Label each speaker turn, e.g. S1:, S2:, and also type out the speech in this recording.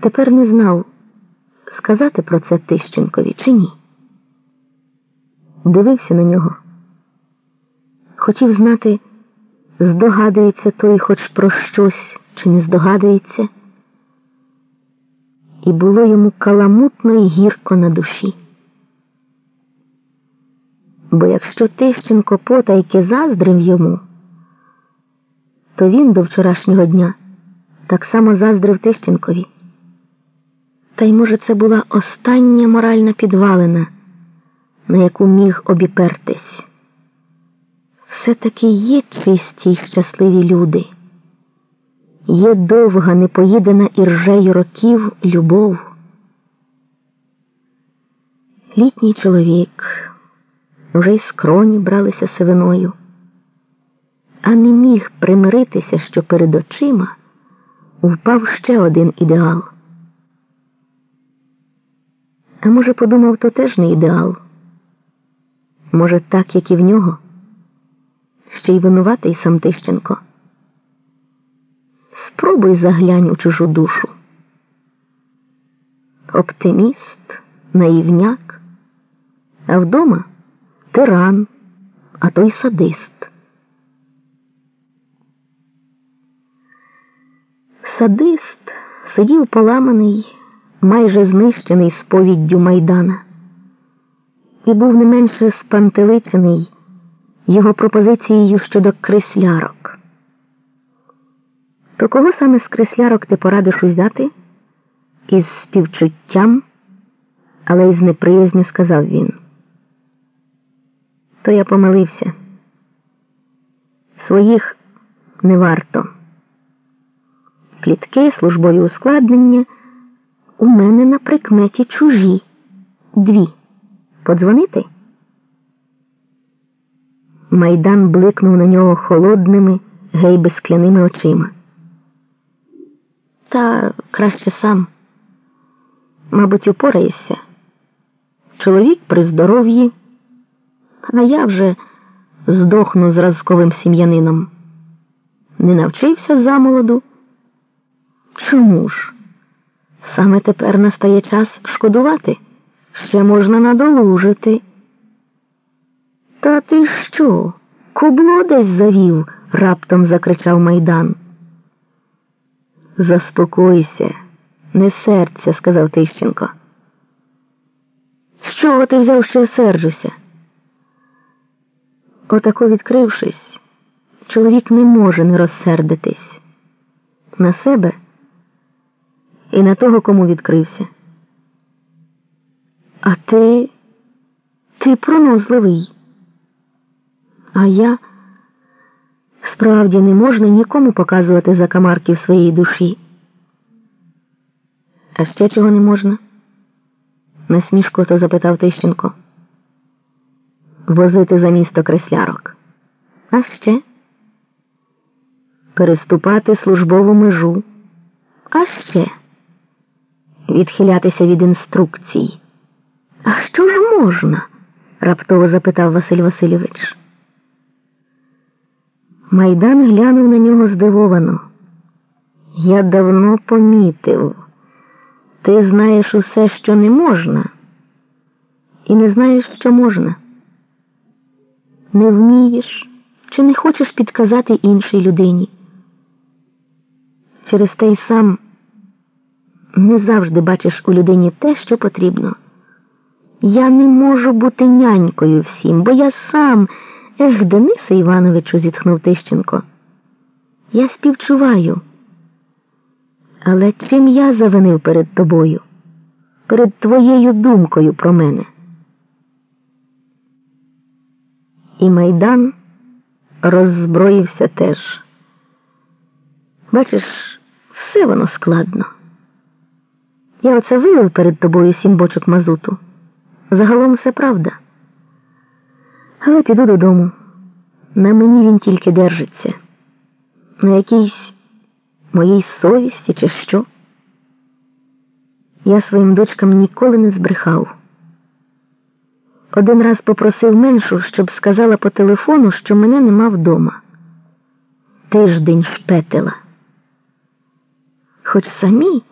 S1: Тепер не знав, сказати про це Тищенкові чи ні. Дивився на нього. Хотів знати, здогадується той хоч про щось, чи не здогадується. І було йому каламутно і гірко на душі. Бо якщо Тищенко потайки заздрив йому, то він до вчорашнього дня так само заздрив Тищенкові. Та й, може, це була остання моральна підвалина, на яку міг обіпертись. Все-таки є чисті й щасливі люди, є довга непоїдена іржею років любов. Літній чоловік вже й скроні бралися сивиною, а не міг примиритися, що перед очима впав ще один ідеал. А може, подумав, то теж не ідеал? Може, так, як і в нього, ще й винуватий сам Тищенко. Спробуй заглянь у чужу душу. Оптиміст, наївняк, а вдома тиран, а то й садист. Садист сидів поламаний майже знищений сповіддю Майдана, і був не менше спантеличений його пропозицією щодо креслярок. То кого саме з креслярок ти порадиш узяти? Із співчуттям, але й з неприязню сказав він. То я помилився. Своїх не варто. Плітки, службові ускладнення. У мене на прикметі чужі. Дві. Подзвонити? Майдан бликнув на нього холодними, гей скляними очима. Та краще сам. Мабуть, упораєшся. Чоловік при здоров'ї, а я вже здохну зразковим сім'янином. Не навчився замолоду. Чому ж? Саме тепер настає час шкодувати, ще можна надолужити. Та ти що? Кубло десь завів? раптом закричав майдан. Заспокойся, не серця, сказав Тищенко. З чого ти взяв, що я сержуся? Отако відкрившись, чоловік не може не розсердитись на себе і на того, кому відкрився. А ти, ти пронозливий. А я справді не можна нікому показувати закамарки в своїй душі. А ще чого не можна? насмішкото запитав Тищенко. Возити за місто креслярок. А ще переступати службову межу. А ще відхилятися від інструкцій. А що ж можна? раптово запитав Василь Васильович. Майдан глянув на нього здивовано. Я давно помітив. Ти знаєш усе, що не можна, і не знаєш, що можна. Не вмієш чи не хочеш підказати іншій людині. Через те й сам не завжди бачиш у людині те, що потрібно. Я не можу бути нянькою всім, бо я сам, ех, Денисе Івановичу, зітхнув Тищенко. Я співчуваю. Але чим я завинив перед тобою, перед твоєю думкою про мене? І майдан роззброївся теж. Бачиш, все воно складно. Я оце вилив перед тобою сім бочок мазуту. Загалом все правда. Але піду додому. На мені він тільки держиться. На якійсь моїй совісті, чи що. Я своїм дочкам ніколи не збрехав. Один раз попросив меншу, щоб сказала по телефону, що мене нема вдома. Тиждень шпетила. Хоч самі.